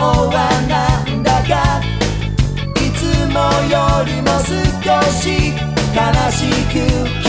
はなんだか？いつもよりも少し悲しく